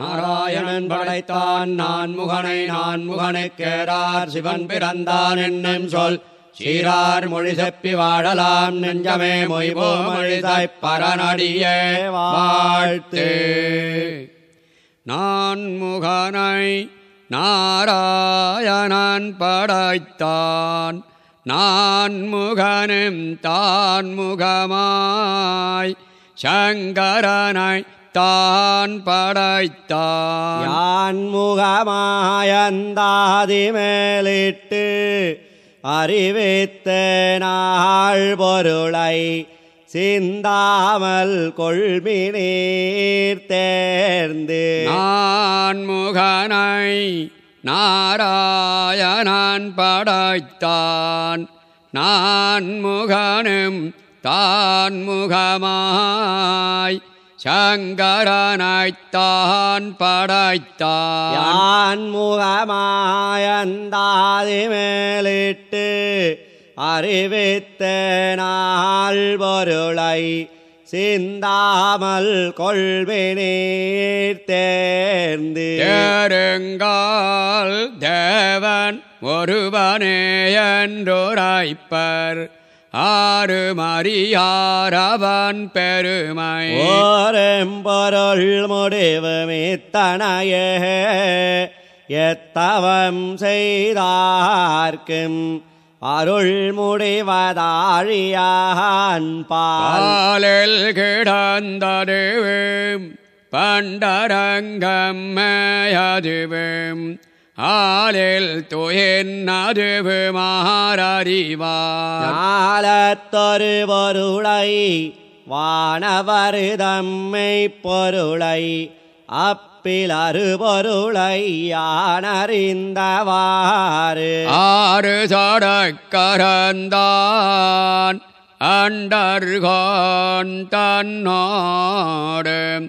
நாராயணன் படைத்தான் நான் முகனை நான் முகனுக்கேறார் சிவன் பிறந்தான் என்னும் சொல். சீரார் மொழி செப்பி வாழலாம் நெஞ்சமே மொய்போ மொழிதாய் பரநடியே வாழ்த்து. நான் முகனை நாராயணன் படைத்தான். நான் முகனும் தான் முகமாய். சங்கரனை தான் படைத்தான். யான் முகமாயந்தாதி மேலிட்டு அறிவித்த நாள் பொருளை சிந்தாமல் கொள்மினீர் தேர்ந்து. நான் முகனை நாராயணன் படைத்தான். நான் முகனும் தான் முகமாய் சங்கரனைத்தான் படைத்தான். யான் முகமாயந்தாதி மேலிட்டு அறிவித்த நாள் பொருளை சிந்தாமல் கொள்வினீர் தேர்ந்து தேருங்கால் தேவன் ஒருவனே என்றுரைப்பர் ஆறு மறியாரவன் பெருமை. ஓரெம்பொருள் முடிவு மித்தனையே எத்தவம் செய்தார்க்கும் அருள் முடிவதாழியான் பால். பாலில் கிடந்ததுவும் பண்டரங்கம் மேயதுவும் ஆலில் துயின்னதுவு மாறறிவார் ஞாலத்தொரு பொருளை வானவர் தம்மை பொருளை அப்பிலரு பொருளை யானறிந்தவாறு. ஆறு சடக்கரந்தான் அண்டர்கோன் தன்னோடு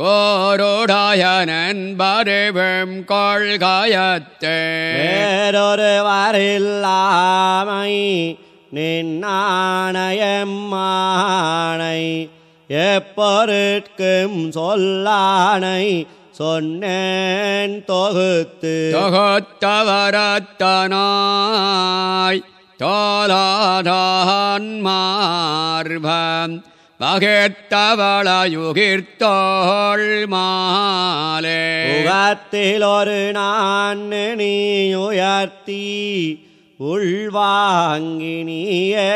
கோருடாயனன் பருவும் கொள்கயத்தே. வேறொருவரில்லாமை நின்னாணயம்மானை எப்பொருட்கும் சொல்லானை சொன்னேன் தொகுத்து. தொகுத்தவரத்தனாய் தோலாதான் மார்பம் பகிர்த்தவளயுகிர்த்தோள் மாலே. முகத்தில் ஒரு நான் நீயுயர்த்தி உள்வாங்கினியே.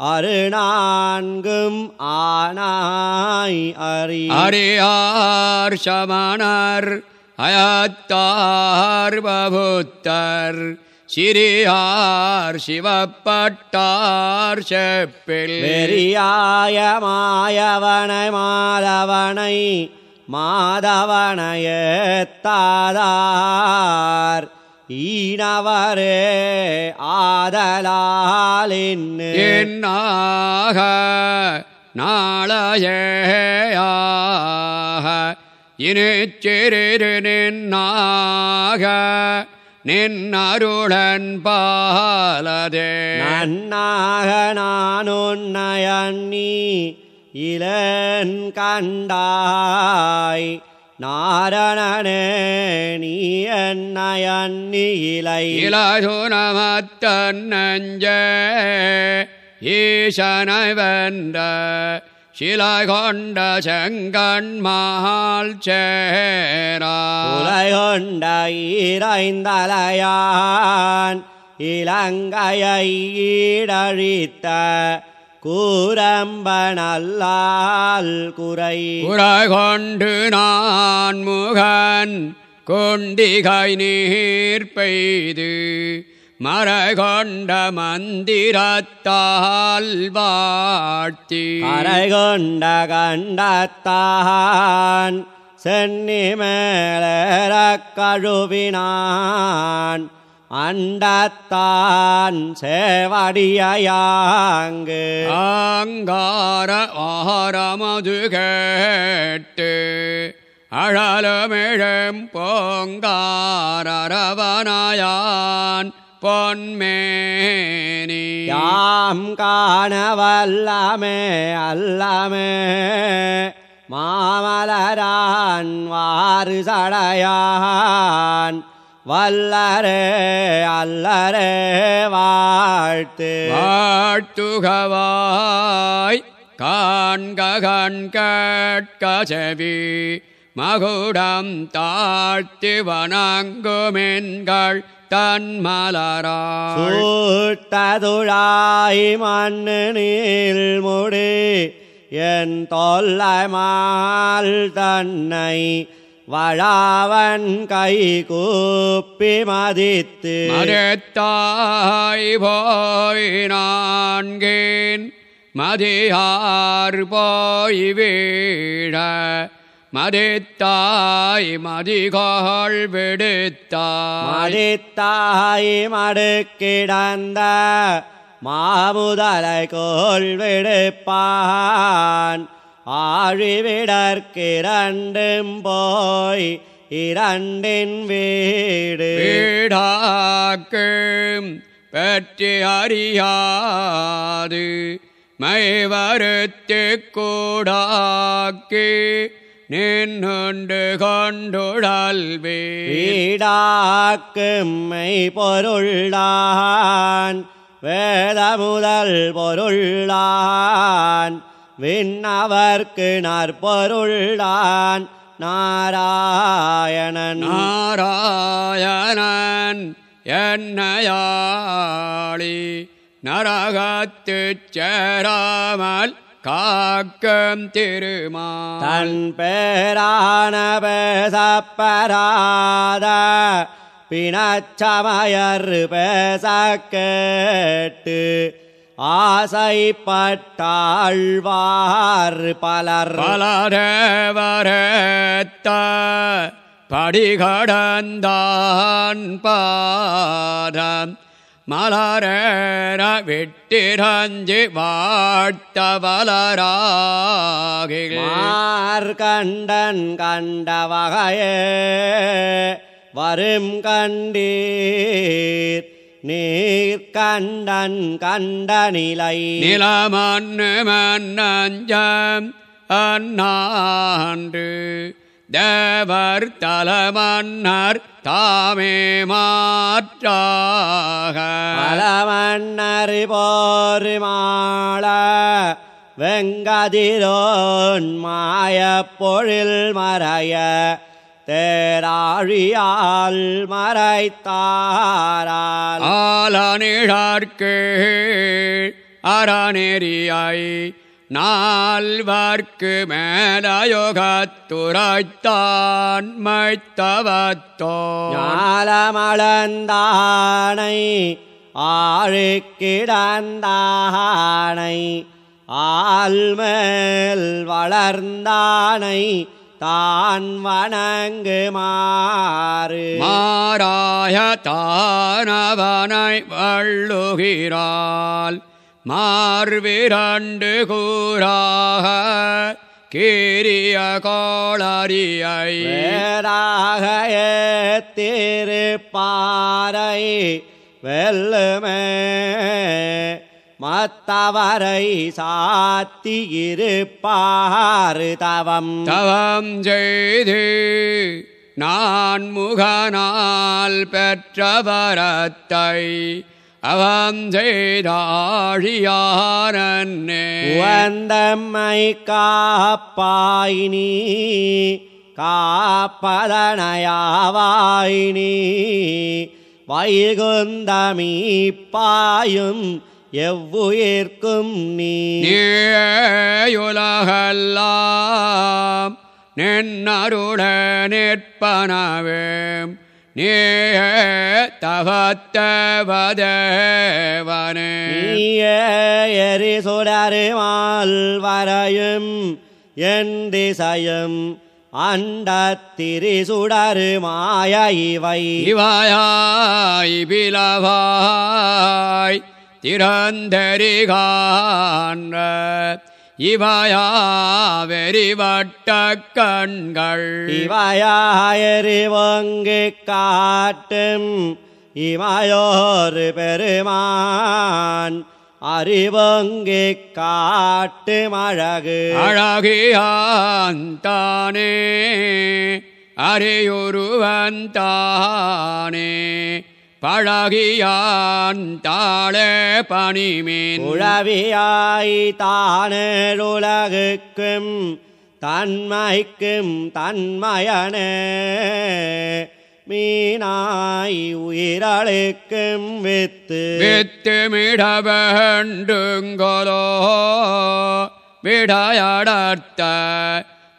அரு நான்கும் ஆனாய் அறி அரியார் சமணர் அயத்தார் பபுத்தர் சிறியார் சிவப்பட்டார் செப்பில். வெறியாய மாயவனை மாதவனை மாதவனையத்தாதார் ஈனவரே ஆதலாலின்னு. என்னாக நாளையாக இனிச்சிறிது நின்னாக நின்னருளன் பாலதே நன்னாக நான் உன்னையண்ணி இளன் கண்டாய். நாரணனே நீ என்னையண்ணி இலை நஞ்ச ஈசனை வென்ற சிலை கொண்ட செங்கண்மால் சேரா. உலை கொண்ட ஈரைந்தலையான் இலங்கையை ஈடழித்த கூரம்பனல்லால் குறை. குறை கொண்டு நான் முகன் கொண்டிகை நீர் பெய்து மறை கொண்ட மந்திரத்தால் வாழ்த்தி. கரை கொண்ட கண்டத்தான் சென்னி மேலறக் கழுவினான். அண்டத்தான் சேவடியாங்கு. ஆங்கார ஆரமது கேட்டு அழலமிழும் பொங்காரவனாயான் பொன்மேனி யாம் காணவல்லமே அல்லமே. மாமலரான் வாறு சடையான் வல்லரே அல்லரே வாழ்த்து. வாழ்த்துகவாய் காண்க கண் கேட்க செவி மகுடம் தாழ்த்தி வணங்குமென்கள் தன்மலராள் சூட்டதுழாய் மண்ணு நீள் முடி என் தொல்லைமால் தன்னை வழாவன் கை கூப்பி மதித்து. மதத்தாய் போய் நான்கேன் மதியார் போய் வீழ மதித்தாய் மதிகாள் விடுத்தாய். மடித்தாய் மடுக்கிடந்த மாமுதலை கோல் விடுப்பான். ஆழிவிடற்கிரண்டும் போய் இரண்டின் வீடு. வீடாக்கும் பற்றி அறியாது மைவருத்து கூடாக்கி நின்னுண்டு கொண்டுழல்வே வீடாக்கும்மை பொருள்தான் வேத முதல் பொருள்தான் விண்ணவர்க்கு நற்பொருள்தான் நாராயணன். நாராயணன் என்னையாளி நரகத்துச் சேராமல் காக்கம் திருமா தன் பேரான பேசப்பராத பிணச்சமயர் பேச கேட்டு ஆசைப்பட்டாழ்வார் பலர். பலரவரத்த படிகடந்தான் பாதம். மலரேற விட்டிரஞ்சி வாழ்த்த வளராகில் மார்கண்டன் கண்ட வகையே வரும் கண்டீர் நீர் கண்டன் கண்ட நிலை. நிலமன்னு மன்னஞ்சம் அந்நான்று தேவர் தலமன்னர் தாமே மாற்றாக. பலமன்னறி போர் மாள வெங்கதிரோன் மாய பொழில் மறைய தேராழியால் மறைத்தாரால். ஆலனிழற்கு அறநெறியை நால்வர்க்கு மேலயோகத்துரைத்தான் மைத்தவத்தோ ஞாலமளந்தானை ஆழிக்கிடந்தானை ஆல்மேல் வளர்ந்தானை தான் வணங்குமாறு மாறாய தானவனை வள்ளுகிறாள். மார்விரண்டு கூறாக கீரிய கோளரியை வேறாக திருப்பாறை வெல்லுமே. மத்தவரை சாத்தியிருப்பாறு தவம். தவம் செய்து நான் முகனால் பெற்ற வரத்தை அவம் செய்தாழியானே உவந்தம்மை காப்பாய் நீ காப்பதனையாவாய் நீ. வைகுந்தமீப்பாயும் எவ்வுயிர்க்கும் நீயுலகெல்லாம் நின்னருட நிற்பனவேம் நீயே தவத்தவதேவனே நீயே எரி சுடருமால் வரையும் என் திசையும் அண்டத்திரி சுடருமாய இவை. இவாயாய் பிளவாய் திறந்தெறிகான்ற இவாயா வெறிவட்ட கண்கள். இவையாயறி வங்கு காட்டும் இமையோர் பெருமான். அறிவங்கிக் காட்டும் அழகு. அழகியான் தானே அரையொருவன் தானே. பழகியான் தாழே பணிமேன். உழவியாய் தானேழுலகுக்கும் தன்மைக்கும் தன்மயனே மீனாய் உயிரளிக்கும் வித்து. வித்துமிடவேண்டுங்கொலோ விடையடர்த்த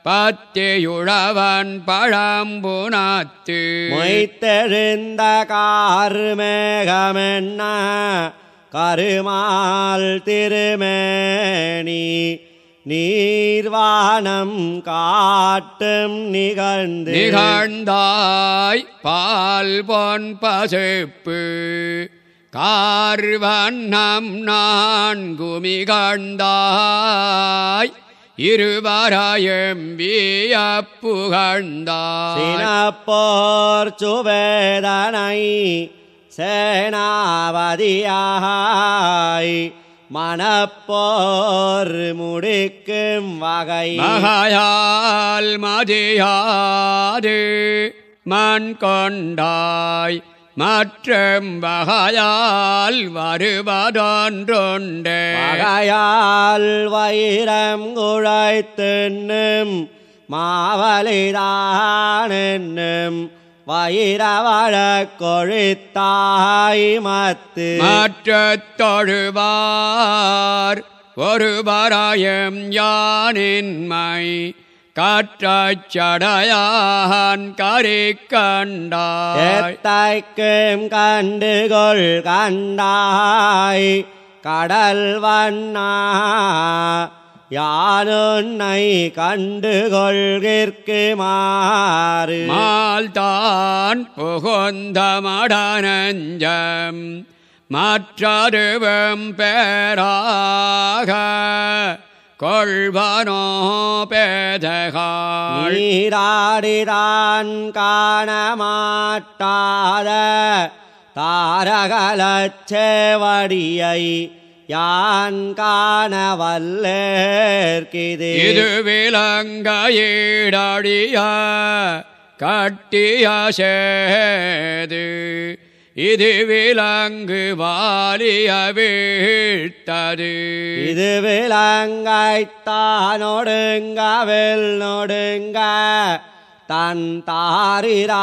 பத்தியுழவன் பழம்புனாத்து மொய்த்தெழுந்த கார்மேகமென்ன கருமால் திருமேனி. நீர்வானம் காட்டும் நிகழ்ந்து நிகழ்ந்தாய் பால் பொன் பசுப்பு. கார்வண்ணம் நான்குமிகழ்ந்தாய் இருவராயம் சினப்போர் சுவேதனை சேனாவதியாய் மணப்போர் முடிக்கும் வகை. மகையால் மதியாது மண் கொண்டாய் மற்றும் வகையால் வருவதொன்றொண்டே. வகையால் வைரம் குழைத்துன்னும் மாவலிதானென்னும் வைரவழ கொழித்தாய் மத்து. மற்ற தொழுவார் ஒருவராயம் யானின்மை காற்றச் சடையான் கரி கண்டாய். எத்தைக்கும் கண்டுகொள் கண்டாய். கடல் வண்ணா யானுன்னை கண்டுகொள்கிற்கு மாறு? மால்தான் புகுந்த மடனஞ்சம் மற்றருவம் பேராக கொள்வனோ பேதகாள் நீராடிதான் காண மாட்டாத தாரகலச்சேவடியை யான் காண வல்லேற்கிது இது விலங்கையீடடிய கட்டிய சேது இது விலங்கு வாலிய வீழ்த்தது. இது விலங்கைத்தானொடுங்கவில் நொடுங்க தன் தாரிராவணனை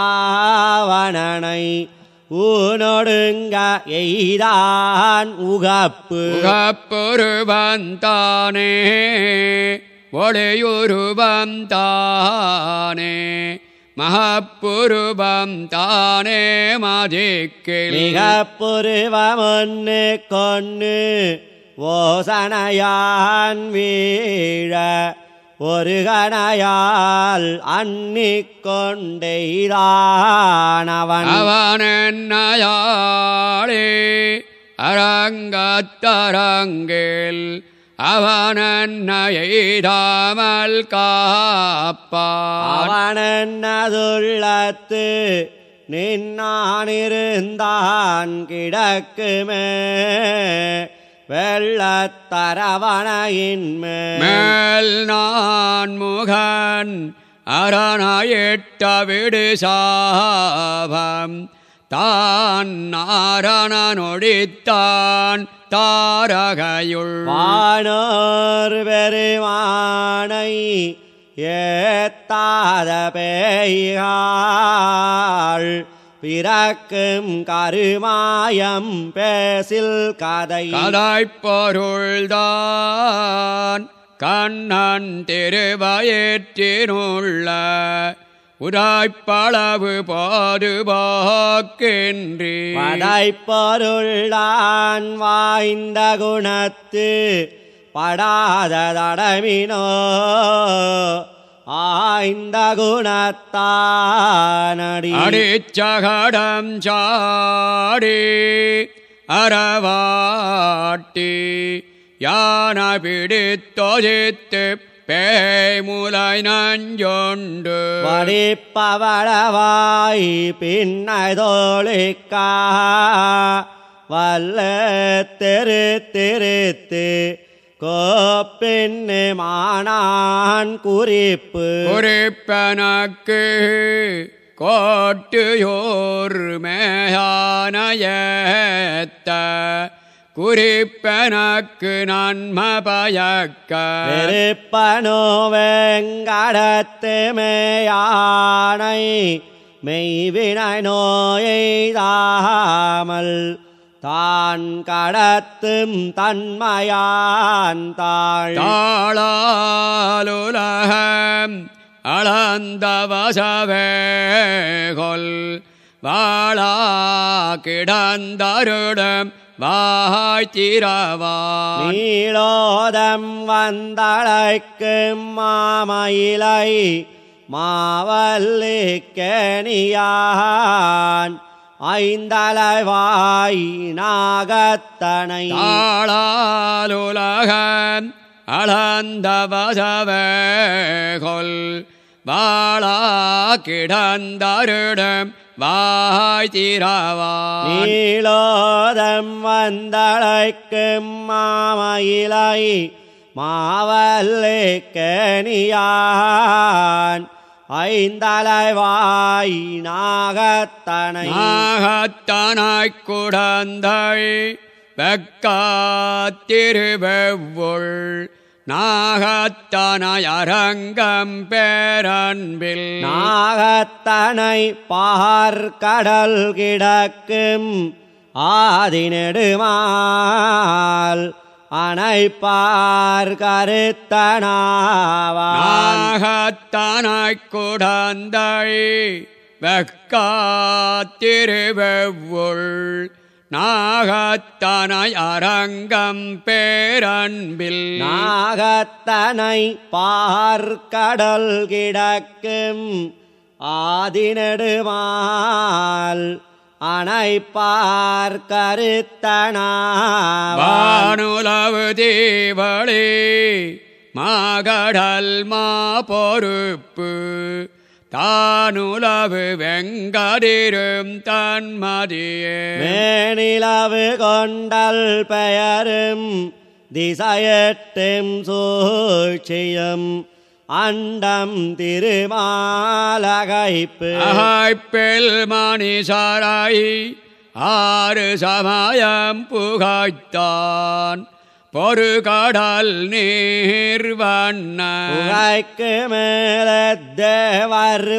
ஊனொடுங்க எய்தான் உகப்பு. உகப்பொருவந்தானே ஒளியுருவம் தானே மகப்புருவம் தானே மதிக்கில் மிக புருவமொன்னு கொன்னு ஓசனையான் வீழ ஒரு கணையால் அன்னிக் கொண்டெய்தானவன். அவனன்னையாளே அரங்கத்தரங்கில். அவனன்னையைதாமல் காப்பான் அவனதுள்ளத்து நின்னானிருந்தான் கிடக்குமே. வெள்ளத்தரவணையின்மே மேல் நான் முகன் அரணாயிட்ட விடு சாபம் தான் நாரணனொடித்தான் தாரகையுள். வானோர் பெருமானை ஏத்தாத பேய்காள். பிறக்கும் கருமாயம் பேசில் கதை. கதாய்ப்பொருள்தான் கண்ணன் திருவயிற்றினுள்ள உதாய்ப்பளவு போது போக்கின்றி படைப்பொருளான் வாய்ந்த குணத்து படாத தடமினோ. ஆய்ந்த குணத்தானடி. அடிச்சகடம் சாடி அறவாட்டி யான பிடித்தொதித்து பேய்முலை நஞ்சொண்டு. படிப்பவளவாய் பின்னதோழிக்கா. வல்ல தெரு திருத்து கோப்பின்னு மானான் குறிப்பு. குறிப்பனக்கு கோட்டுயோர் மேயானயத்த குறிப்பனக்கு நன்ம பயக்க வெறுப்பனோ வெங்கடத்து மேயானை மெய்வினை நோயெய்தாமல் தான் கடத்தும் தன்மையான் தாழ். தாளாலுலகம் அளந்தவசவேகொல் வாழா கிடந்தருடம் வாய்த்திரவான் நீளோதம் வந்தழைக்கும் மாமயிலை மாவல்லிக்கணியான் ஐந்தலைவாய் நாகத்தனை. தாளாலுலகம் அளந்தவசவேகொல் வாழா கிடந்தருடம் வாய்த்திரவான் நீளோதம் வந்தழைக்கும் மாமயிலை மாவல்லிக்கணியான் ஐந்தலைவாய் நாகத்தனை. நாகத்தனாய்க் குடந்தை வெக்காத்திருவெவ்வுள் நாகத்தனாய் அரங்கம் பேரன்பில் நாகத்தனை பார்க்கடல் கிடக்கும் ஆதிநெடுமால் அணைப்பார் கருத்தனாவான். நாகத்தனாய்க் குடந்தை வெக்காத்திருவெவ்வுள் நாகத்தனாய் அரங்கம் பேரன்பில். நாகத்தனை பார்க்கடல் கிடக்கும் ஆதிநெடுமால் அணைப்பார் கருத்தனாவான். வானுலவு தீவளி மாகடல் மா பொறுப்பு தானுலவு வெங்கடிரும் தன்மதியே. மேனிலவு கொண்டல் பெயரும் திசையட்டும் சூழ்ச்சியும் அண்டம் திருமாலகைப்பு. அகைப்பில் மணிசராய் ஆறு சமயம் புகைத்தான் பொறுகடல் நீர் வண்ண புகைக்கு மேலத்தேவர்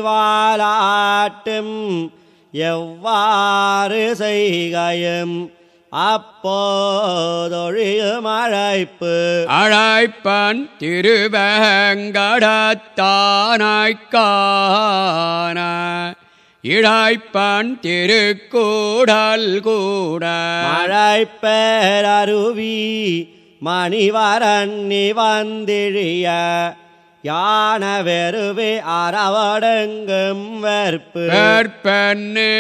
வாலாட்டும் எவ்வாறு செய்கையும் அப்போதொழியும் அழைப்பு அழைப்பன் திருவேங்கடத்தானாய்க்கான இழைப்பன் திருக்கூடல் கூட. மழை பேரருவி மணிவரண்ணி வந்திழிய யான வெறுவி அறவடங்கும் வெற்பு. வேற்பெண்ணு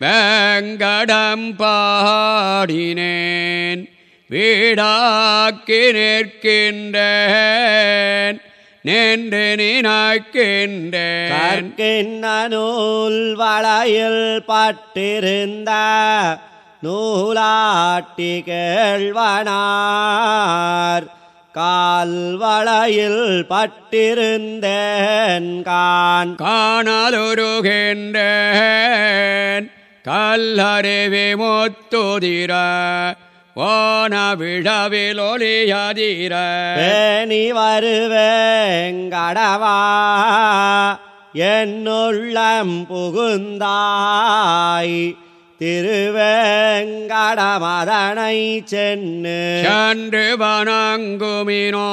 வேங்கடம் பாடினேன் வீடாக்கி நிற்கின்றேன் நின்று நினைக்கின்றேன். நூல் வளையில் பட்டிருந்த நூலாட்டி கேழ்வனார் கால் வளையில் பட்டிருந்தேன் கான். காணலுருகின்றேன். கல்லறிவி முத்துதிர ஓன விழவில் ஒளியதிர. பேணி வருவேங்கடவா என்னுள்ளம் புகுந்தாய். திருவேங்கடமதனை சென்னு சென்று வணங்குமினோ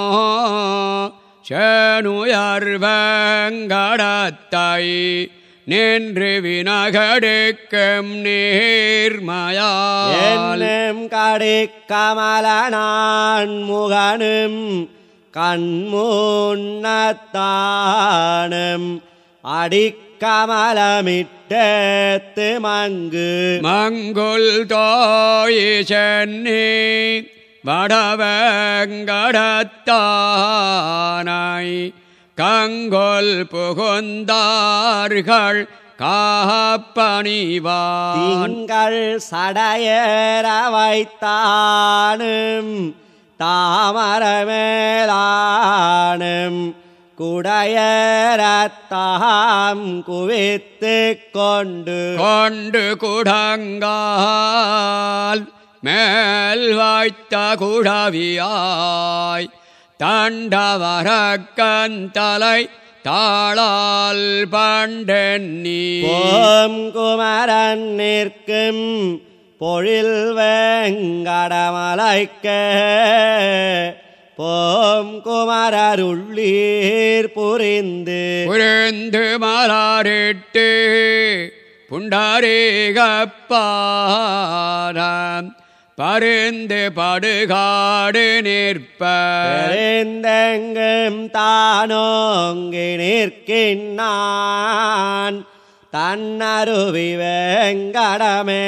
சேனுயர் வெங்கடத்தை நின்று வினகடுக்கும் நீர்மயால். என்னும் கடிக்கமலனான் முகனும் கண்முன்னத்தானும் அடிக்கமலமிட்டேத்து மங்கு. மங்குல் தோயி சென்னி வடவெங்கடத்தானாய் கங்கொல் புகுந்தார்கள் காப்பணிவான் திங்கள் சடையேற வைத்தானும் தாமரமேலானும். குடையரத்தாம் குவித்து கொண்டு. கொண்டு குடங்கால் மேல் வாய்த்த குடவியாய் தண்டவரக்கன் தலை தாளால் பண்டெண்ணி போம் குமரன் நிற்கும் பொழில் வேங்கடமலைக்க போம் குமரருள்ளீர் புரிந்து. புரிந்து மலரிட்டு புண்டரீகப்பாரம். பருந்து படுகாடு நிற்ப. தெரிந்தெங்கும் தானோங்கி நிற்கின்றான் தன்னருவி வேங்கடமே.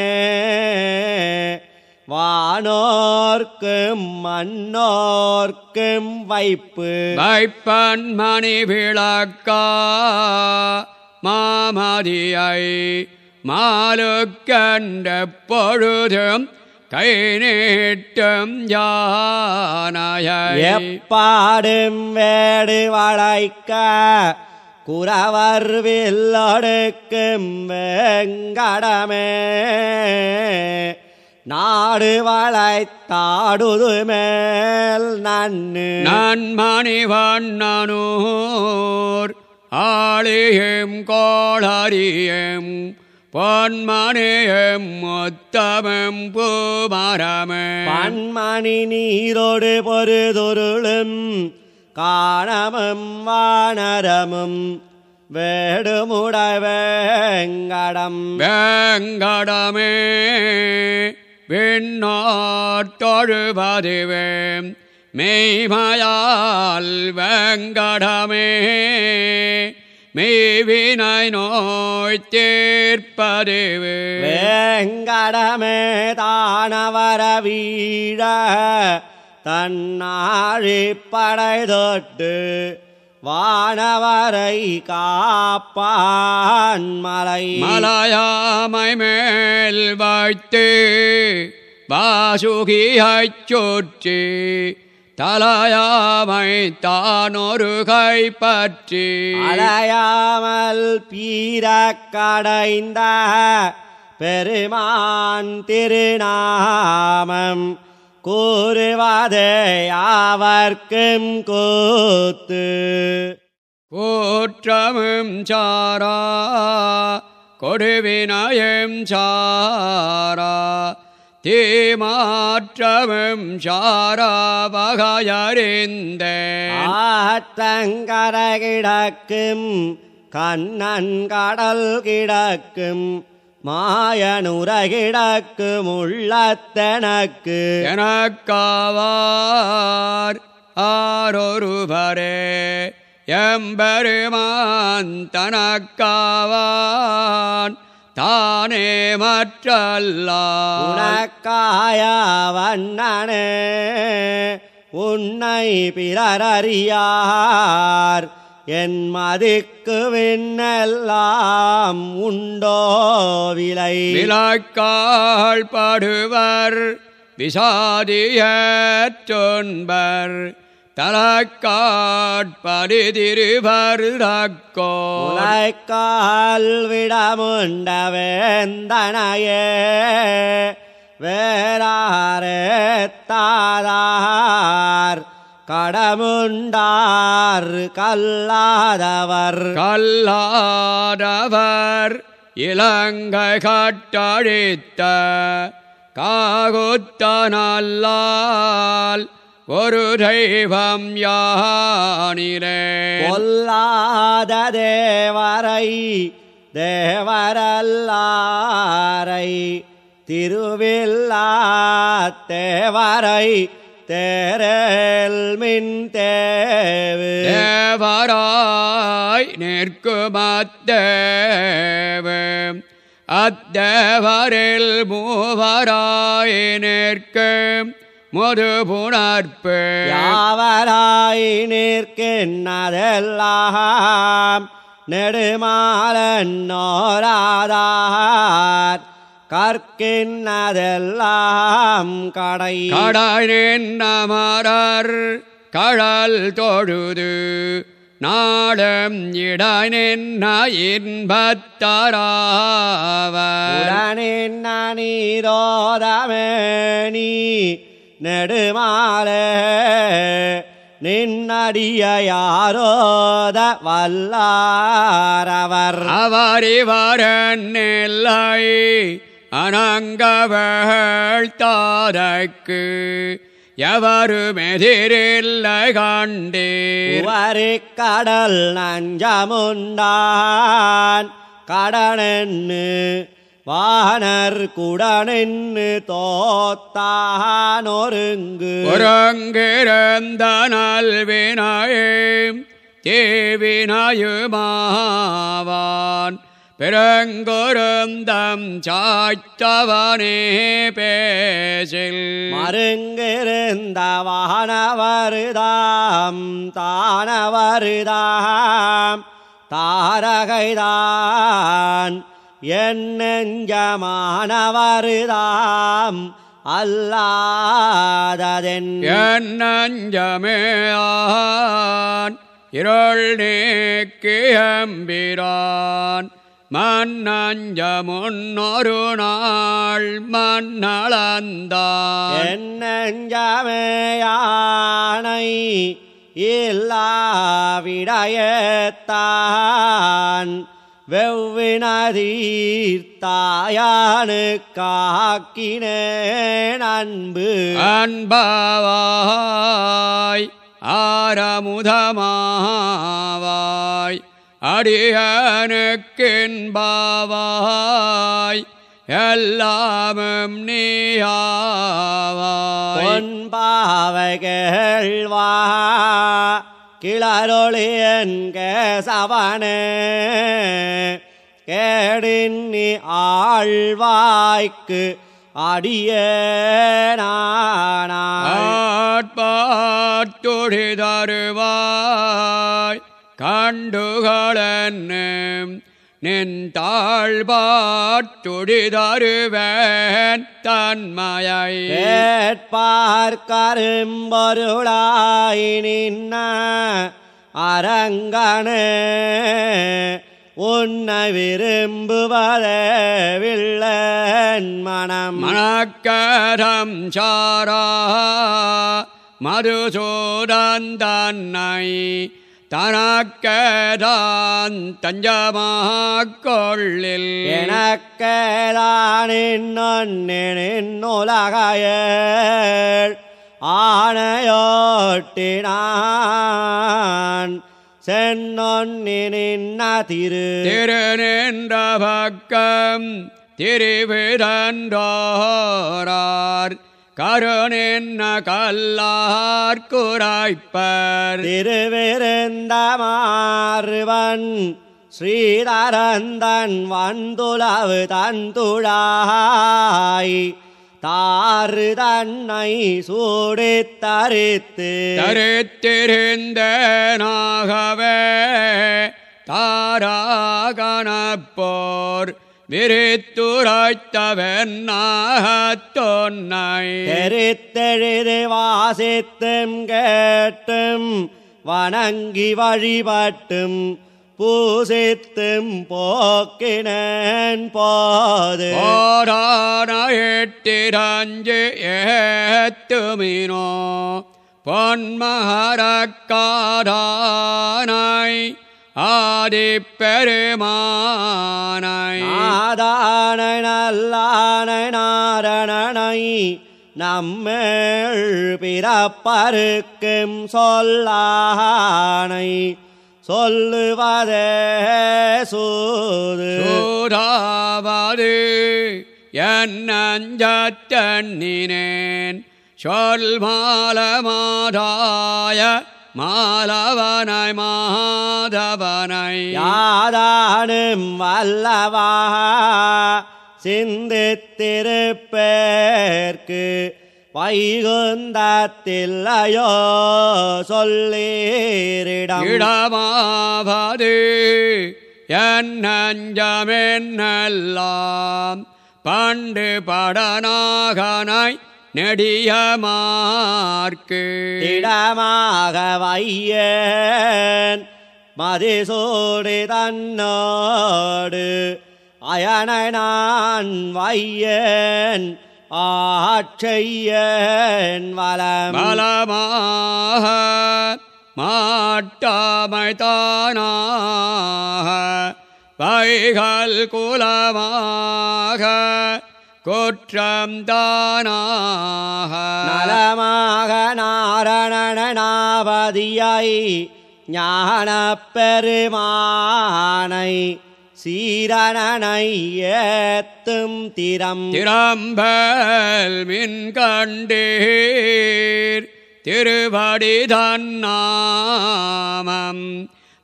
வானோர்க்கும் மன்னோர்க்கும் வைப்பு. வைப்பன் மணி விளக்கா மாமதியை மாலுக்கண்ட பொழுதும் கை நீட்டும் எப்பாடும் வேடு வளைக்க குறவர் வில்லொடுக்கும் வேங்கடமே. நாடு வளைத்தாடுது மேல் நன்னு. நன்மணி வண்ணனூர் ஆளியும் கோளரியும் பொன்மணியும் முத்தமும் பூமரமும் பன்மணி நீரோடு பொருதொருளும் காணமும் வானரமும் வேடுமுடவேங்கடம் வேங்கடமே. விண்ணோர் தொழுபதுவேம் மெய்மயால் வெங்கடமே. மெய்வினை நோய் தீர்ப்பதுவே வெங்கடமே தானவர வீழ தன்னாழி தொட்டு வானவரை காப்பான் மலை. மலையாமை மேல் வைத்து வாசுகியைச் சுற்றி தலையாமை தானொரு கைப்பற்றி அலையாமல் பீரக் கடைந்த பெருமான் திருநாமம். கூறுவதே அவர்க்கும் கூத்து. கூற்றமும் சாரா கொடுவினயம் சாரா. தீமாற்றமும் சாரா வகையறிந்தேன். ஆற்றங்கர கிடக்கும் கண்ணன் கடல் கிடக்கும் மாயனுர கிடக்கும் உள்ளத்தனக்கு எனக்காவார் ஆரொருவரே எம்பெருமான் தனக்காவான் தானே மற்றல்லான். உனக்காய வண்ணனே உன்னை பிறரறியார். என் மதிக்கு விண்ணெல்லாம் உண்டோ விலை? விளக்கால் படுவர் விசாதியற்றொன்பர் தலக்காட்படி திருவர் தக்கோ. உலைக்கால் விடமுண்ட வேந்தனையே வேறாரே தாதார் கடமுண்டார் கல்லாதவர். கல்லாதவர் இலங்கை கட்டழித்த காகுத்த நல்லால் ஒரு தெய்வம் யானிரே பொல்லாத தேவரை தேவரல்லாரை திருவில்லா தேவரை தேரல் மின் தேவு. தேவராய் நிற்கும் அத்தேவம் அத்தேவரில் மூவராய் நிற்கும் முது புணர்ப்பு. யாவராய் நிற்கின்றதெல்லாம் நெடுமாலன்னோராதார் கற்கின்னதெல்லாம் கடை. கடாயினேன் அமரர் கழல் தொழுது. நாடம் இடானேன் இன்பத்தராவர் உடனின் நீரோதமேனி நெடுமாலே நின்னடிய யாரோத வல்லாரவர். அவரிவரன் இல்லை அனங்கவள் தாதற்கு எவரும் எதிரில்லை கண்டீர் உவரி கடல் நஞ்சமுண்டான் கடனென்னு வானர் குடனென்னு தோத்தான் ஒருங்கு ஒருங்கிருந்த நல்வினாயும் தேவினாயுமாவான். பிறங்குருந்தம் சாய்த்தவனே பேசில். மருங்கிருந்த வானவருதாம் தானவருதாம் தாரகைதான் என் நெஞ்சமானவருதாம் அல்லாததென். என் நஞ்சமேயான் இருள் நீக்கி மன்னஞ்ச முன்னொரு நாள் மன்னளந்தான் என் நெஞ்சமேயானை இல்லாவிடையத்தான். வெவ்வினதீர்த்தாயானு காக்கினேன் அன்பு. அன்பாவாய் ஆரமுதமாவாய் அடியனுக்கின்பாவாய் எல்லாமும் நீயாவாய். பொன்பாவைகள்வா கிளரொளியன் கேசவனே கேடின்னி ஆழ்வாய்க்கு அடியேனானாய். ஆட்பாட்டுடி தருவாய் கண்டுகளன்னும் நின் தாழ்பாட்டுடி தருவேன் தன்மையை. கேட்பார் கரும்பொருளாய் நின்ன அரங்கனே உன்னை விரும்புவதே வில்லன் மனம். மணக்கரம் சாரா மதுசூதன் தன்னை தனக்கதான் தஞ்சமாக் கொள்ளில் எனக்கேதானின் உலகையள் ஆணையோட்டினான் சென்னொன்னி நின்ன திரு திரு நின்ற பக்கம் திரிவிதன்றோரார். கருணின்ன கல்லார் குராய்ப்பர் திருவிருந்தமாறுவன் ஸ்ரீதரந்தன் வந்துளவு தந்துழாய். தாறு தன்னை சூடித் தரித்து தரித்திருந்த நாகவே தாராகணப்போர் விரித்துரைத்தவன் நாகத்தொன்னை தெரித்தெழுது வாசித்தும் கேட்டும் வணங்கி வழிபட்டும் பூசித்தும் போக்கினேன் போது. போரான எட்டிரஞ்சு ஏத்துமினோ பொன்மகரக்காதானை. ஆதிப்பெருமானை. நாதானை நல்லானை நாரணனை நம்மேள் பிறப்பருக்கும் சொல்லானை சொல்லுவதே சூது. சூதாவது என் அஞ்சத்தண்ணினேன் சொல் மாலமாதாய மாலவனாய் மாதவனை யாதானும் வல்லவா சிந்தித்திருப்பேர்க்கு வைகுந்தத்தில்லையோ சொல்லீரிடம். இடமாவது என் நஞ்சமென்னெல்லாம் பண்டு படனாகனாய் நெடியமார்க்கு. இடமாக வையன். மதிசூடி தன்னோடு அயனை நான் வையன். ஆட்செய்யன் வலம் பலமாக மாட்டாமை தானாக வைகள் குலமாக குற்றம் தானாக நலமாக நாரணனாவதியை ஞானப் பெருமானை சீரணனை ஏத்தும் திறம். திறம்பல் மின் கண்டீர். திருவடி தன்னாமம்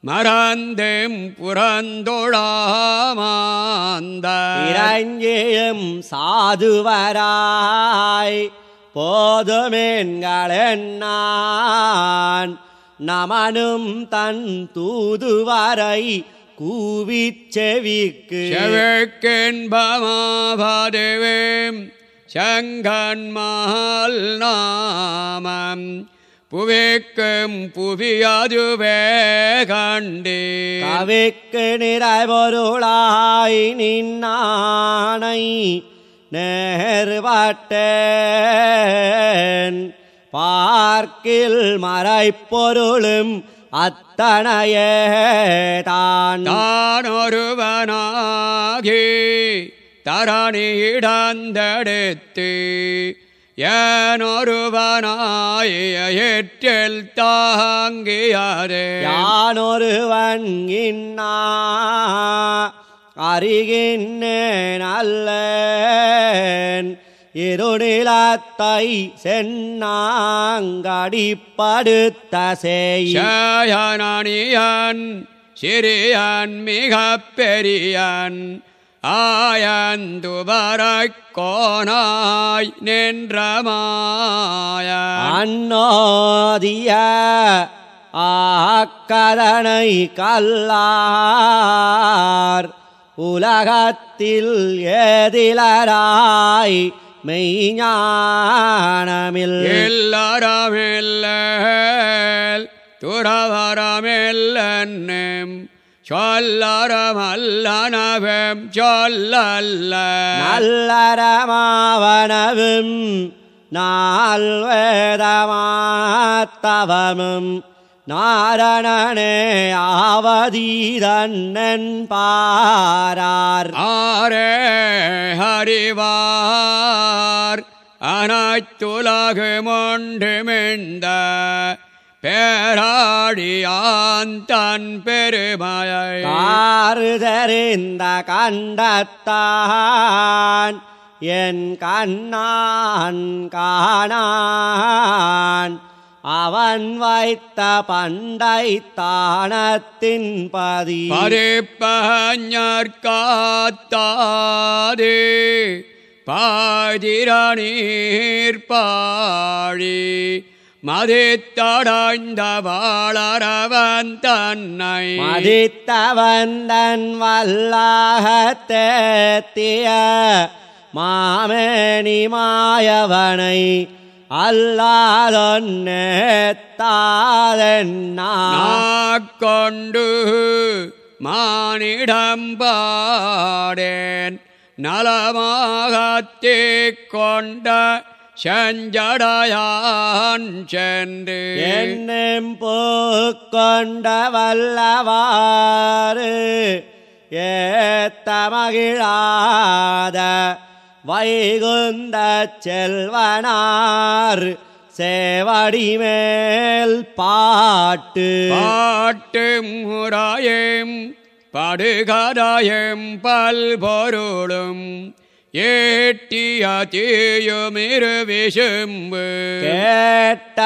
மறந்தும் புறந்தொழாமாந்த. இறங்கியும் சாதுவராய் போதுமென்களென்னான். நமனும் தன் தூதுவரை கூவிச் செவிக்கு. செவக்கென்பமாவதுவேம் சங்கன்மால் நாமம். புவிக்கும் புவியதுவே கண்டே கவிக்கு நிறைபொருளாய் நின்னானை நேர்வட்டேன் பார்க்கில் மறைப்பொருளும் அத்தனையே தான். தான் ஒருவனாகி தரணியிடந்தெடுத்து ஏனொருவனாய் ஏற்றில் தாங்கியதே. யானொருவன் இன்னா அறிகின்றேன் அல்லேன். இருநிலத்தை சென்னாங்கடிப்படுத்த செய். சேயனியன் சிறியன் மிக பெரியன் ஆயந்துவரக் கோனாய் நின்ற மாயன் அன்னோதிய ஆக்கதனை கல்லார். உலகத்தில் ஏதிலராய் மெய்ஞானமில். எல்லாரமில்லேல் துறவரமில்லன்னும் சொல்லறமல்லனவம் சொல்லல்ல. நல்லறமாவனவும் நால்வேதமாத்தவமும் நாரணனே ஆவதீதன்னன் பாரார். ஆரே ஹரிவார் அனைத்துலகு மொண்டுமிழ்ந்த பேராடியான் தன் பெருமையை காறுதறிந்த கண்டத்தான் என் கண்ணான் காணான். அவன் வைத்த பண்டை தானத்தின் பதி பரிப்பஞர் காத்தாது பாதிரநீர் பாழி மதித்தடைந்த வாழறவன் தன்னை மதித்தவந்தன் வல்லாகத்தேத்திய மாமேனி மாயவனை அல்லாதொன்னேத்தாதென்னா? நாக்கொண்டு மானிடம் பாடேன் நலமாகத்தே கொண்ட செஞ்சடையான் சென்று என்னும் பூக்கொண்ட வல்லவாறு ஏத்த மகிழாத வைகுந்த செல்வனார் சேவடி மேல் பாட்டு பாட்டும் முறாயும் படுகதாயும் பல்பொருளும் ஏட்டிய தீயுமிரு விசும்பு கேட்டமனுவும்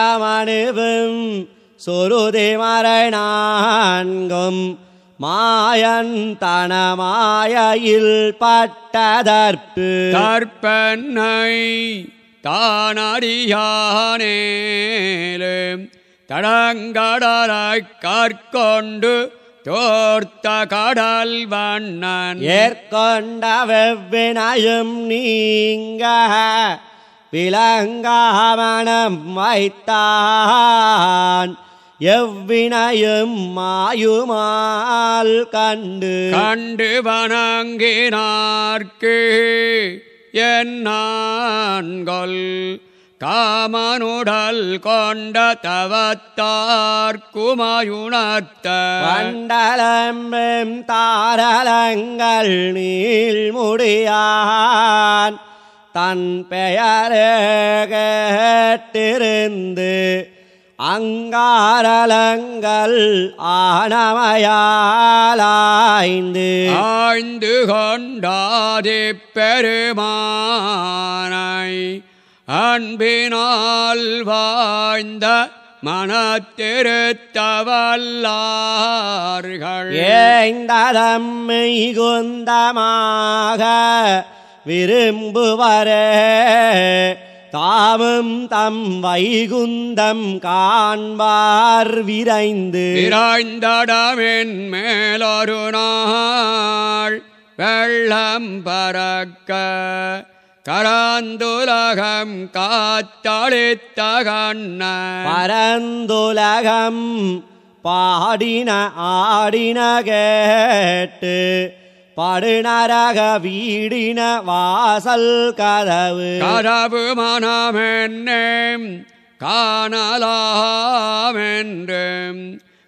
சுருதி மறைநான்கும் மாயன் தனமாயில் பட்டதற்பு. தற்பனை தானடியானேலும் தடங்கடலாய் கற்கொண்டு தோர்த்த கடல் வண்ணன். ஏற்கொண்ட வெவ்வினையும் நீங்க விளங்காமணம் வைத்தான். எவ்வினையும் மாயுமால் கண்டு கண்டு வணங்கினார்க்கு என்னான்கொல் காமனுடல் கொண்ட தவத்தார்க்குமாயுணர்த்த பண்டலம்பெம் தாரலங்கள் நீள்முடியான் தன் பெயரே கேட்டிருந்து அங்காரலங்கள் ஆனமையாலாய்ந்து ஆய்ந்து கொண்டாதி பெருமானை அன்பினால் வாழ்ந்த மனத்திருத்தவல்லார்கள். ஏந்ததம் மிகுந்தமாக விரும்புவரே தாமும் தம் வைகுந்தம் காண்பார் விரைந்து. விராய்ந்தடமென் மேலொரு நாள் வெள்ளம் பறக்க கராந்துலகம் காத்தளித்த கண்ண பரந்துலகம் பாடின ஆடின கேட்டு படுநரக வீடின வாசல் கதவு. கதவு மனமென்னேம் காணலாமென்றும்.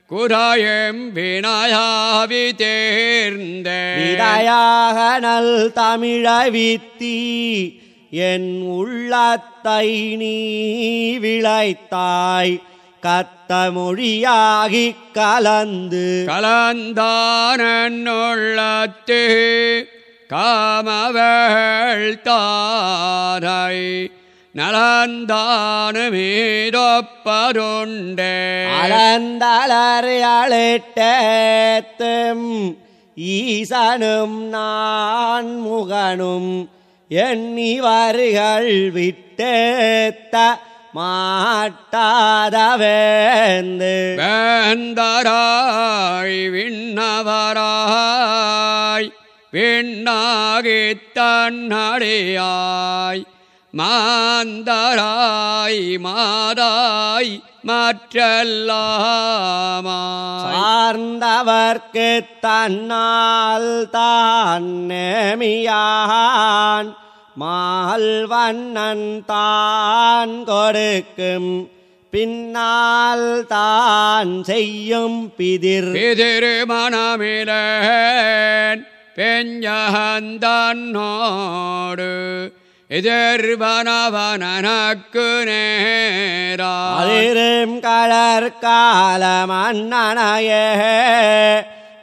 குதாயம் வினாயாவி தேர்ந்த விதையாக நல் தமிழை வித்தி என் உள்ளத்தை நீ விளைத்தாய். கத்த மொழியாகிக் கலந்து கலந்தானுள்ளத்து காமவள் தாரை. நலந்தானு மீதொப்பதுண்டே அலந்தளர் அழிட்டேத்தும் ஈசனும் நான் முகனும் எண்ணிவர்கள் விட்டேத்த மாட்டாதவேந்து. வேந்தராய் விண்ணவராய் விண்ணாகித் தன்னடியாய் மாந்தராய் மாதாய் மற்றெல்லாமாய் சார்ந்தவர்க்கு தன்னால் தான் நேமியான். மால்வண்ணன் தான் கொடுக்கும். பின்னால் தான் செய்யும் பிதிர். எதிர்மணமிலேன் பெஞ்சகந்தன்னோடு எதிர்வனவனக்கு நேரா. அதிரும் கலர் கால மன்னனையே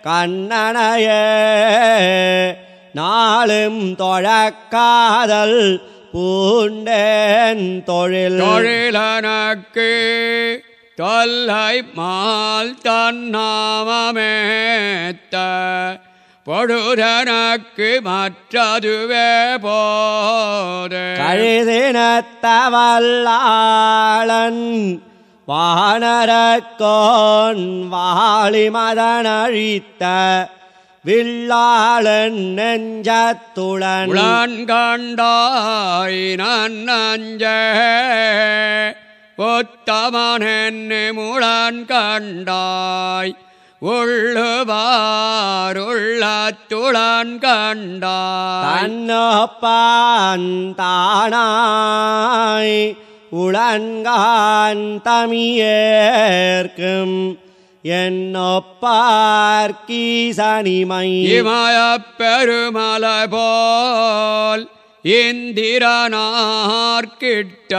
கண்ணனையே நாளும் தொழக்காதல் பூண்டேன் தொழில். தொழிலனக்கு தொல்லை மால் தன்னாமமேத்த பொழுதனக்கு மற்றதுவே போது. கழுதினத்தவல்லாளன் வானரக்கோன் வாளி மதனழித்த வில்லாளன் நெஞ்சத்துளன். உளன் கண்டாய் நன்னஞ்ச. உத்தமனென்னு முழன் கண்டாய் உள்ளுவாருள்ளத்துளன் தன்னொப்பான் தானாய் உளன்கான் தமியேற்கும். என்னொப்பார்க்கீசனிமை. இமயப் பெருமலை போல் இந்திரனார்கிட்ட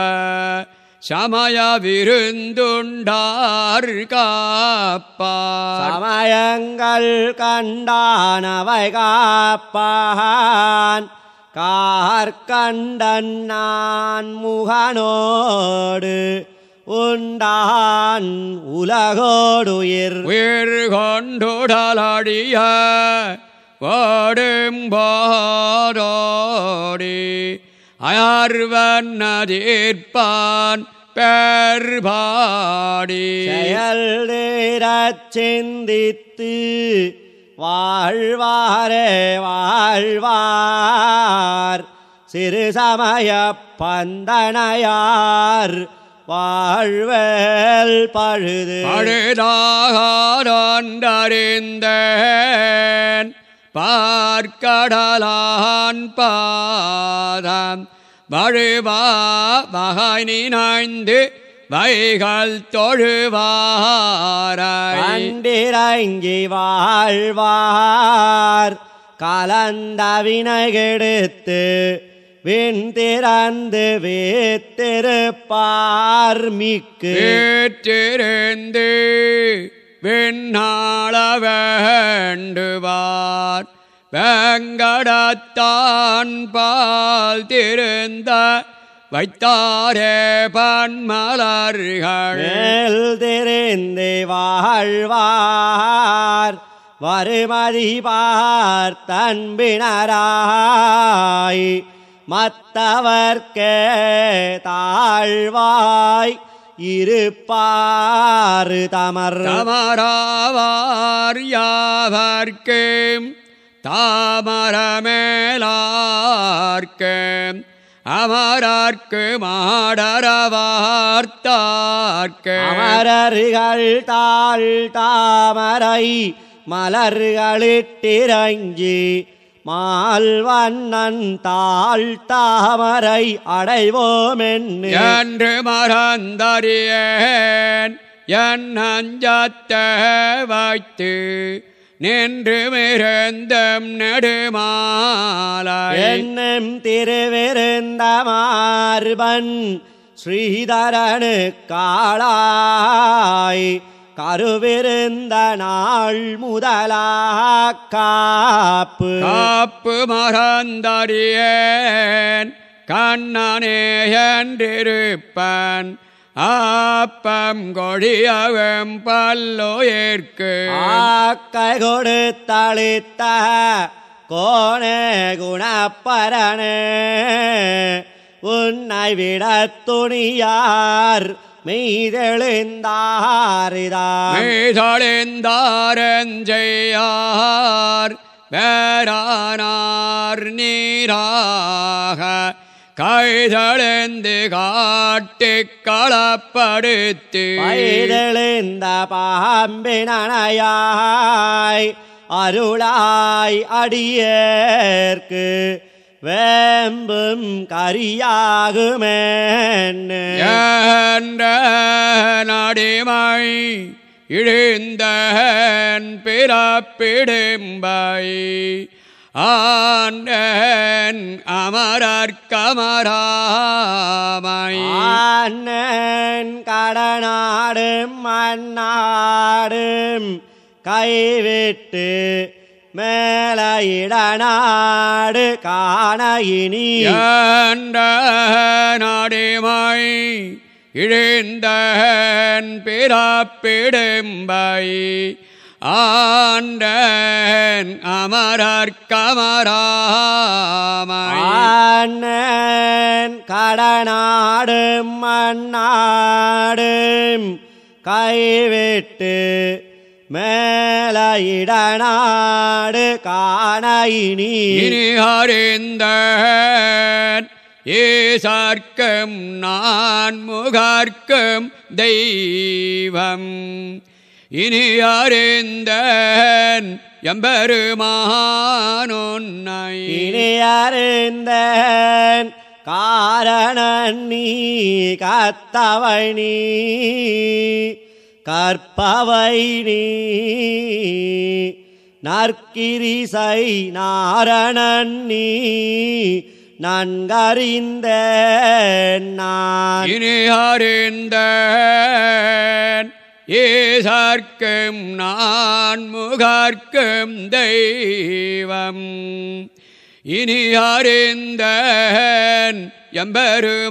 சமய விருந்துண்டார் காப்பார். சமயங்கள் கண்டானவை காப்பான். கார்கண்டன் நான் முகனோடு உண்டான் உலகோடுயிர். உயிர் கொண்டுடலடிய ஓடும் போதோடி அயர்வன்னதீர்ப்பான் பெர்பாடி. செயல் நேரச் சிந்தித்து வாழ்வாரே வாழ்வார். சிறு சமய பந்தனையார் வாழ்வேல் பழுது. பழுதாகாரொன்றறிந்தேன் பார்க்கடலான் பாதம் வழுவா வகை நினைந்து வைகள் தொழுவாரை கண்டிறங்கி வாழ்வார் கலந்த வினைகெடுத்து விண் திறந்து வேத்திருப்பார் மிக்கு. வீற்றிருந்து விண்ணாள வேண்டுவார். வெங்கடத்தான் பால் திருந்த வைத்தாரே பன்மலர்கள். மேல் தெரிந்து வாழ்வார். வருமதி பார்த்தன்பினராய் மத்தவர்க்கே தாழ்வாய். இருப்பார் தமர். தமராவார் யாவர்க்கும் தாமரமேலார்க்கும் அமரர்க்கு மாடரவார்த்தார்க்கு. அமரர்கள் தாழ் தாமரை மலர்களிட்டிறங்கி மால்வண்ணன் தாழ் தாமரை அடைவோமென்னு என்று மறந்தறியேன் என் அஞ்சத்தை வைத்து நின்று மிருந்தும் நெடுமாலை என்னும் திருவிருந்த மார்பன் ஸ்ரீதரனு காளாய். கருவிருந்த நாள் முதலா காப்பு. காப்பு மறந்தறியேன் கண்ணனே என்றிருப்பன். ஆப்பம் கொடியவும் பல்லுயிர்க்கு ஆக்கை கொடுத்தளித்த கோணே குணப்பரனே உன்னை விட துணியார் மீதெழுந்தாரிதான் மீதழிந்தாரஞ்செய்யார் வேறானார் நீராக. கைதழிந்து காட்டிக் களப்படுத்து வயதெழுந்த பாம்பினனையாய் அருளாய் அடியேற்கு வேம்பும் கரியாகுமேன்னு. என்ற நடிமை பிறப்பிடும்பை ஆண்டன் அமரர்க்கமராமை. ஆனன் கடனாடும் மண்ணாடும் கைவிட்டு மேல இடநாடு காண இனி. நடிமை இழிந்தன் பிறப்பிடும்பை. ஆண்டன் அமரர்க்கமராமை. ஆனன் கடனாடும் மண்ணாடும் கைவிட்டு மேல இடநாடு காண அறிந்தேன் ஈசர்க்கும் நான் முகர்க்கும் தெய்வம். இனி அறிந்தேன் எம்பெருமானொன்னை இனி அறிந்தேன் காரணன் நீ கத்தவை நீ கற்பவை நீ. நற்கிரிசை நாரணன் நீ நன்கறிந்த நான். இனி அறிந்தேன் ஏசார்க்கும் நான் முகார்க்கும் தெய்வம். இனி அறிந்த எம்பெருமானொன்னை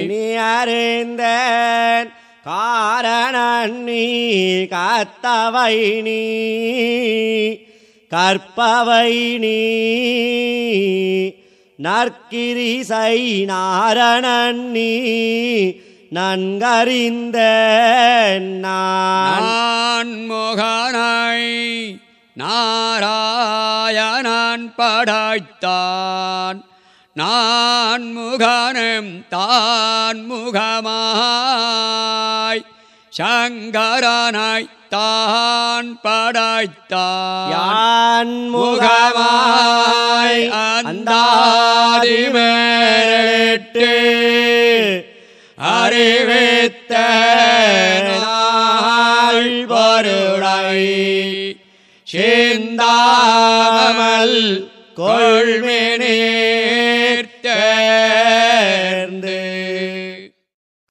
இனி அறிந்த காரணன் நீ காத்தவை நீ கற்பவை நீ. நற்கிரிசை நாரணன் நீ நன்கறிந்த நான். நான் முகனை நாராயணன் படைத்தான். நான் முகனும் தான் முகமாய் சங்கரனை தான் படைத்தான். முகமாய் அந்தாதி மேலிட்டு அறிவித்த நாள் பொருளை சிந்தாமல்